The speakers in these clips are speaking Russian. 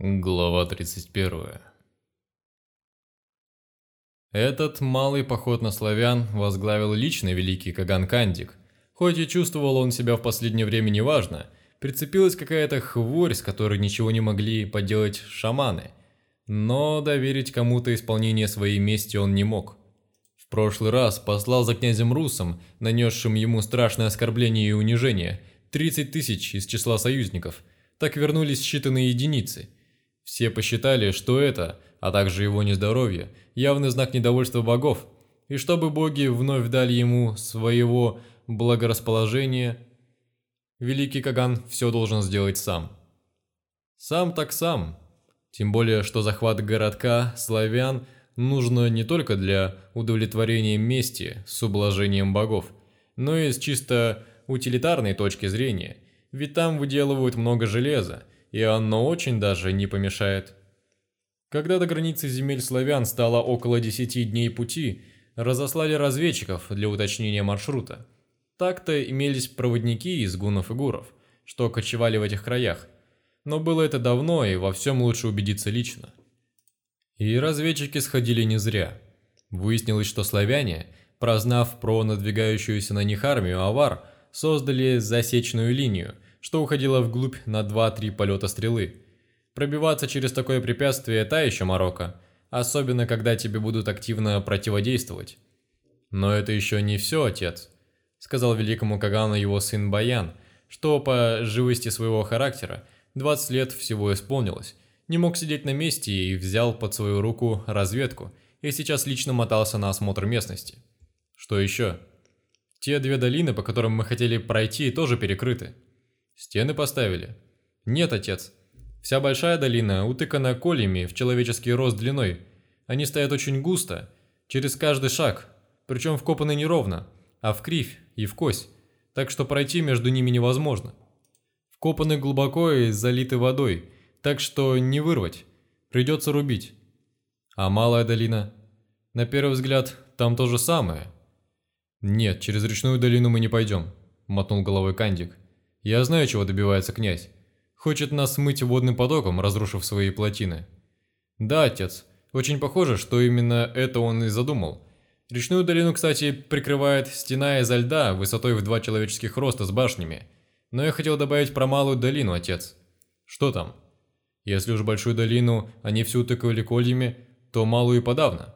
Глава 31 Этот малый поход на славян возглавил лично великий Каган Кандик. Хоть и чувствовал он себя в последнее время неважно, прицепилась какая-то хворь, с которой ничего не могли поделать шаманы. Но доверить кому-то исполнение своей мести он не мог. В прошлый раз послал за князем Русом, нанесшим ему страшное оскорбление и унижение, 30 тысяч из числа союзников. Так вернулись считанные единицы – все посчитали, что это, а также его нездоровье, явный знак недовольства богов, и чтобы боги вновь дали ему своего благорасположения, великий Каган все должен сделать сам. Сам так сам. Тем более, что захват городка славян нужно не только для удовлетворения мести с ублажением богов, но и с чисто утилитарной точки зрения, ведь там выделывают много железа, и оно очень даже не помешает. Когда до границы земель славян стало около 10 дней пути, разослали разведчиков для уточнения маршрута. Так-то имелись проводники из гунов и гуров, что кочевали в этих краях, но было это давно и во всем лучше убедиться лично. И разведчики сходили не зря. Выяснилось, что славяне, прознав про надвигающуюся на них армию авар, создали засечную линию – что уходило вглубь на 2-3 полета стрелы. Пробиваться через такое препятствие – та еще морока, особенно когда тебе будут активно противодействовать. «Но это еще не все, отец», – сказал великому Кагану его сын Баян, что по живости своего характера 20 лет всего исполнилось, не мог сидеть на месте и взял под свою руку разведку и сейчас лично мотался на осмотр местности. Что еще? Те две долины, по которым мы хотели пройти, тоже перекрыты. Стены поставили? Нет, отец. Вся большая долина утыкана кольями в человеческий рост длиной. Они стоят очень густо, через каждый шаг, причем вкопаны не ровно, а в кривь и в кость, так что пройти между ними невозможно. Вкопаны глубоко и залиты водой, так что не вырвать, придется рубить. А малая долина? На первый взгляд, там то же самое. Нет, через речную долину мы не пойдем, мотнул головой Кандик. Я знаю, чего добивается князь. Хочет нас смыть водным потоком, разрушив свои плотины. Да, отец. Очень похоже, что именно это он и задумал. Речную долину, кстати, прикрывает стена изо льда высотой в два человеческих роста с башнями. Но я хотел добавить про малую долину, отец. Что там? Если уж большую долину они всю тыкали кольями, то малую и подавно.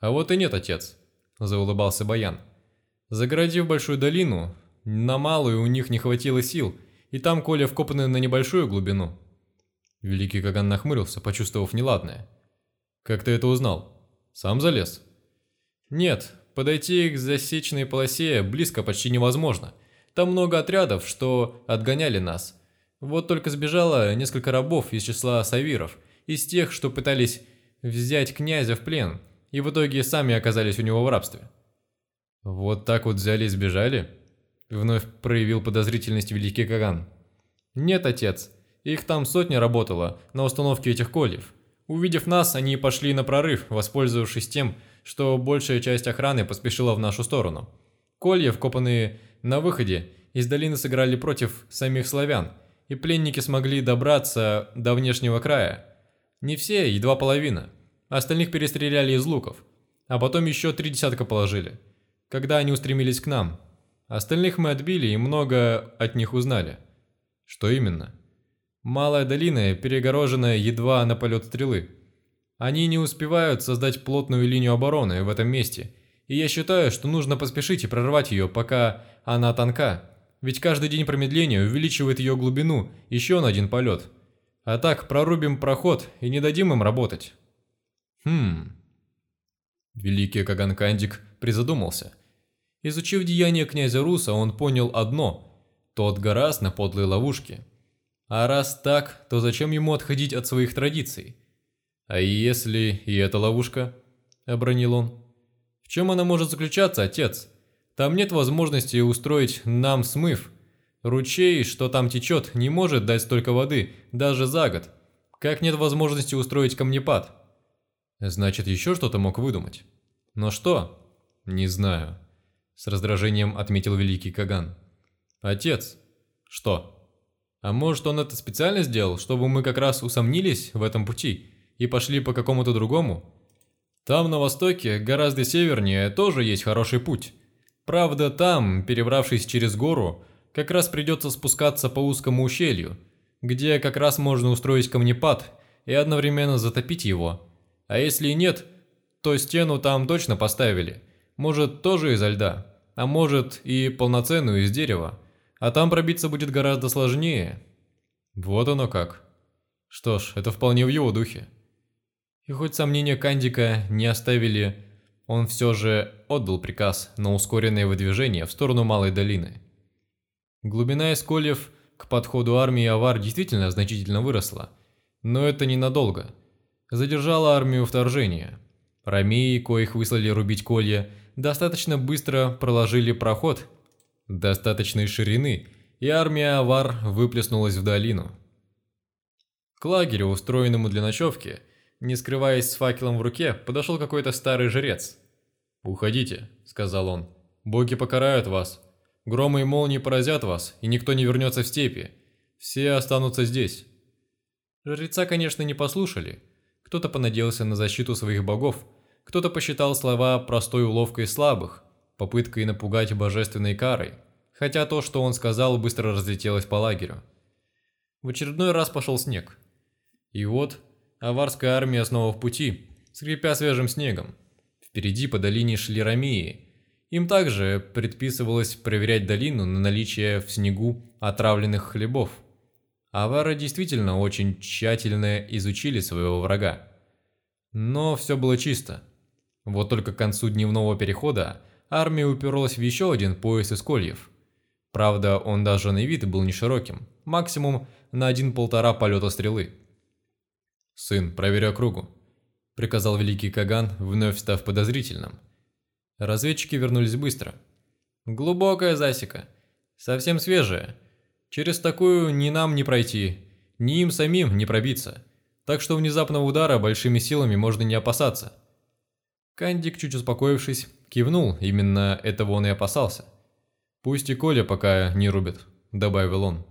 А вот и нет, отец, заулыбался Баян. Загородив большую долину, на малую у них не хватило сил, и там Коля вкопаны на небольшую глубину. Великий Каган нахмурился, почувствовав неладное. «Как ты это узнал? Сам залез?» «Нет, подойти к засечной полосе близко почти невозможно. Там много отрядов, что отгоняли нас. Вот только сбежало несколько рабов из числа савиров, из тех, что пытались взять князя в плен, и в итоге сами оказались у него в рабстве». «Вот так вот взяли и сбежали?» Вновь проявил подозрительность великий Каган. «Нет, отец. Их там сотня работала на установке этих кольев. Увидев нас, они пошли на прорыв, воспользовавшись тем, что большая часть охраны поспешила в нашу сторону. Колья, вкопанные на выходе, из долины сыграли против самих славян, и пленники смогли добраться до внешнего края. Не все, едва половина. Остальных перестреляли из луков. А потом еще три десятка положили. Когда они устремились к нам, Остальных мы отбили и много от них узнали. Что именно? Малая долина перегорожена едва на полет стрелы. Они не успевают создать плотную линию обороны в этом месте, и я считаю, что нужно поспешить и прорвать ее, пока она тонка, ведь каждый день промедления увеличивает ее глубину еще на один полет. А так прорубим проход и не дадим им работать. Хм... Великий Каганкандик призадумался – Изучив деяния князя Руса, он понял одно – тот гораст на подлой ловушке. А раз так, то зачем ему отходить от своих традиций? А если и эта ловушка? – обронил он. В чем она может заключаться, отец? Там нет возможности устроить нам смыв. Ручей, что там течет, не может дать столько воды, даже за год. Как нет возможности устроить камнепад? Значит, еще что-то мог выдумать. Но что? Не знаю. С раздражением отметил великий Каган. «Отец!» «Что?» А может, он это специально сделал, чтобы мы как раз усомнились в этом пути и пошли по какому-то другому? Там, на востоке, гораздо севернее, тоже есть хороший путь. Правда, там, перебравшись через гору, как раз придется спускаться по узкому ущелью, где как раз можно устроить камнепад и одновременно затопить его. А если и нет, то стену там точно поставили. Может, тоже изо льда, а может и полноценную из дерева. А там пробиться будет гораздо сложнее. Вот оно как. Что ж, это вполне в его духе. И хоть сомнения Кандика не оставили, он все же отдал приказ на ускоренное выдвижение в сторону Малой долины. Глубина Искольев к подходу армии Авар действительно значительно выросла, но это ненадолго. Задержало армию вторжения. Ромеи, коих выслали рубить колья, достаточно быстро проложили проход достаточной ширины, и армия Авар выплеснулась в долину. К лагерю, устроенному для ночевки, не скрываясь с факелом в руке, подошел какой-то старый жрец. «Уходите», — сказал он. «Боги покарают вас. Громы и молнии поразят вас, и никто не вернется в степи. Все останутся здесь». Жреца, конечно, не послушали. Кто-то понадеялся на защиту своих богов, кто-то посчитал слова простой уловкой слабых, попыткой напугать божественной карой, хотя то, что он сказал, быстро разлетелось по лагерю. В очередной раз пошел снег. И вот аварская армия снова в пути, скрипя свежим снегом. Впереди по долине шли ромеи. Им также предписывалось проверять долину на наличие в снегу отравленных хлебов. Авары действительно очень тщательно изучили своего врага. Но все было чисто. Вот только к концу дневного перехода армия уперлась в еще один пояс из кольев. Правда, он даже на вид был не широким, максимум на один-полтора полета стрелы. «Сын, проверь округу», – приказал великий Каган, вновь став подозрительным. Разведчики вернулись быстро. «Глубокая засека. Совсем свежая. Через такую ни нам не пройти, ни им самим не пробиться. Так что внезапного удара большими силами можно не опасаться». Кандик, чуть успокоившись, кивнул, именно этого он и опасался. «Пусть и Коля пока не рубит», – добавил он.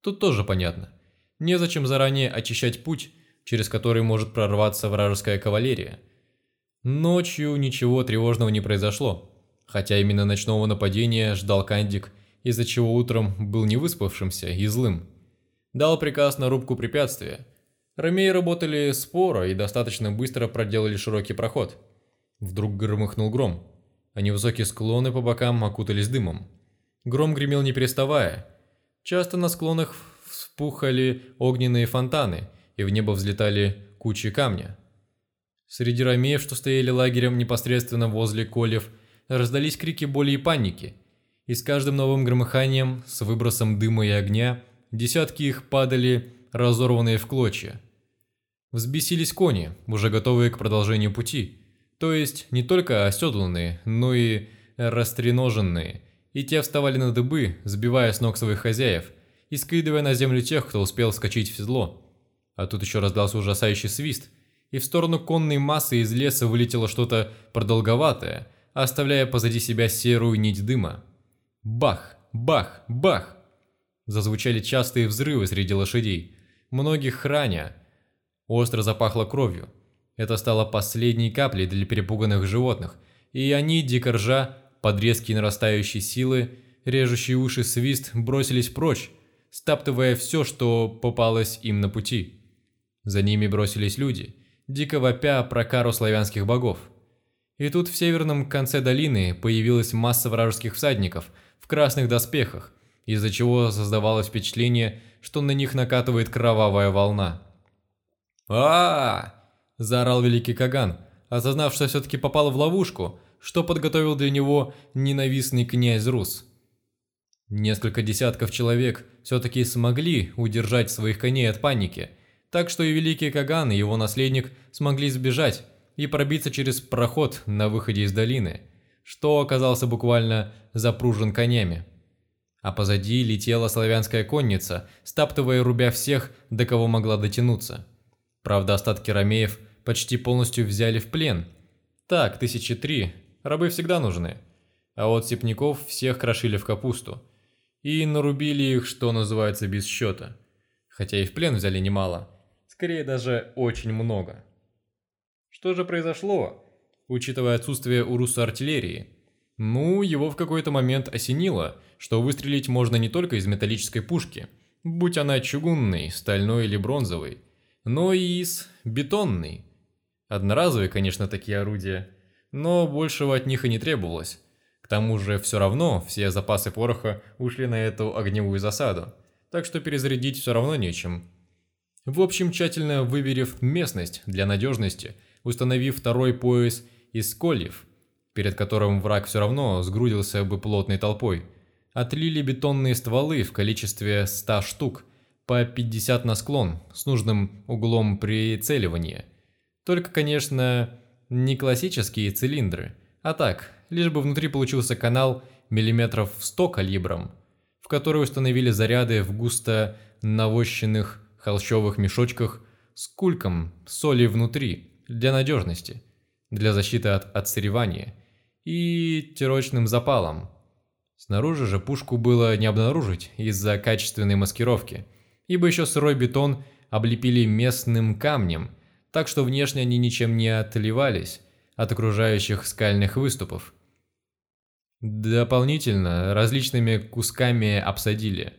Тут тоже понятно. Незачем заранее очищать путь, через который может прорваться вражеская кавалерия. Ночью ничего тревожного не произошло, хотя именно ночного нападения ждал Кандик, из-за чего утром был невыспавшимся и злым. Дал приказ на рубку препятствия. Ромеи работали споро и достаточно быстро проделали широкий проход – Вдруг громыхнул гром, а невысокие склоны по бокам окутались дымом. Гром гремел не переставая. Часто на склонах вспухали огненные фонтаны, и в небо взлетали кучи камня. Среди ромеев, что стояли лагерем непосредственно возле кольев, раздались крики боли и паники, и с каждым новым громыханием, с выбросом дыма и огня, десятки их падали, разорванные в клочья. Взбесились кони, уже готовые к продолжению пути – то есть не только оседланные, но и растреноженные. И те вставали на дыбы, сбивая с ног своих хозяев и скидывая на землю тех, кто успел вскочить в седло. А тут еще раздался ужасающий свист, и в сторону конной массы из леса вылетело что-то продолговатое, оставляя позади себя серую нить дыма. Бах, бах, бах! Зазвучали частые взрывы среди лошадей, многих раня. Остро запахло кровью. Это стало последней каплей для перепуганных животных, и они, дико ржа, под резкие нарастающие силы, режущие уши свист, бросились прочь, стаптывая все, что попалось им на пути. За ними бросились люди, дико вопя про кару славянских богов. И тут в северном конце долины появилась масса вражеских всадников в красных доспехах, из-за чего создавалось впечатление, что на них накатывает кровавая волна. а, -а, -а заорал великий Каган, осознав, что все-таки попал в ловушку, что подготовил для него ненавистный князь Рус. Несколько десятков человек все-таки смогли удержать своих коней от паники, так что и великий Каган и его наследник смогли сбежать и пробиться через проход на выходе из долины, что оказался буквально запружен конями. А позади летела славянская конница, стаптывая и рубя всех, до кого могла дотянуться. Правда, остатки ромеев – почти полностью взяли в плен. Так, тысячи три, рабы всегда нужны. А вот степняков всех крошили в капусту. и нарубили их, что называется, без счета. Хотя и в плен взяли немало, скорее даже очень много. Что же произошло, учитывая отсутствие у Руса артиллерии? Ну, его в какой-то момент осенило, что выстрелить можно не только из металлической пушки, будь она чугунной, стальной или бронзовой, но и из бетонной. Одноразовые, конечно, такие орудия, но большего от них и не требовалось. К тому же все равно все запасы пороха ушли на эту огневую засаду, так что перезарядить все равно нечем. В общем, тщательно выверив местность для надежности, установив второй пояс из кольев, перед которым враг все равно сгрудился бы плотной толпой, отлили бетонные стволы в количестве 100 штук, по 50 на склон, с нужным углом прицеливания. Только, конечно, не классические цилиндры, а так, лишь бы внутри получился канал миллиметров в 100 калибром, в который установили заряды в густо навощенных холщовых мешочках с кульком соли внутри для надежности, для защиты от отсыревания и тирочным запалом. Снаружи же пушку было не обнаружить из-за качественной маскировки, ибо еще сырой бетон облепили местным камнем, так что внешне они ничем не отливались от окружающих скальных выступов. Дополнительно различными кусками обсадили,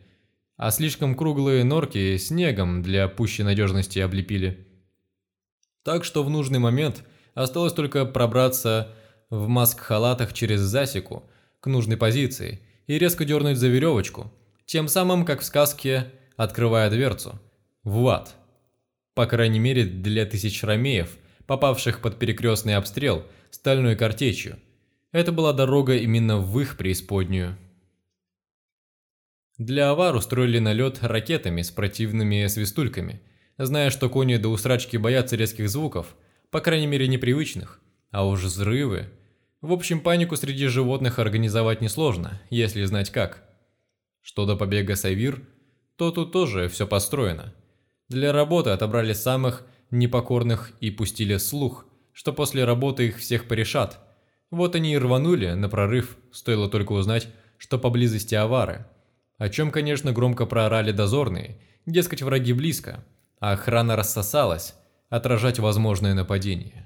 а слишком круглые норки снегом для пущей надежности облепили. Так что в нужный момент осталось только пробраться в маск-халатах через засеку к нужной позиции и резко дернуть за веревочку, тем самым, как в сказке, открывая дверцу, в ад. По крайней мере для тысяч ромеев, попавших под перекрестный обстрел стальной картечью – это была дорога именно в их преисподнюю. Для авар устроили налет ракетами с противными свистульками, зная, что кони до усрачки боятся резких звуков, по крайней мере непривычных, а уж взрывы. В общем, панику среди животных организовать несложно, если знать как. Что до побега Савир, то тут тоже все построено. Для работы отобрали самых непокорных и пустили слух, что после работы их всех порешат – вот они и рванули на прорыв, стоило только узнать, что поблизости авары. О чем, конечно, громко проорали дозорные, дескать, враги близко, а охрана рассосалась, отражать возможное нападение.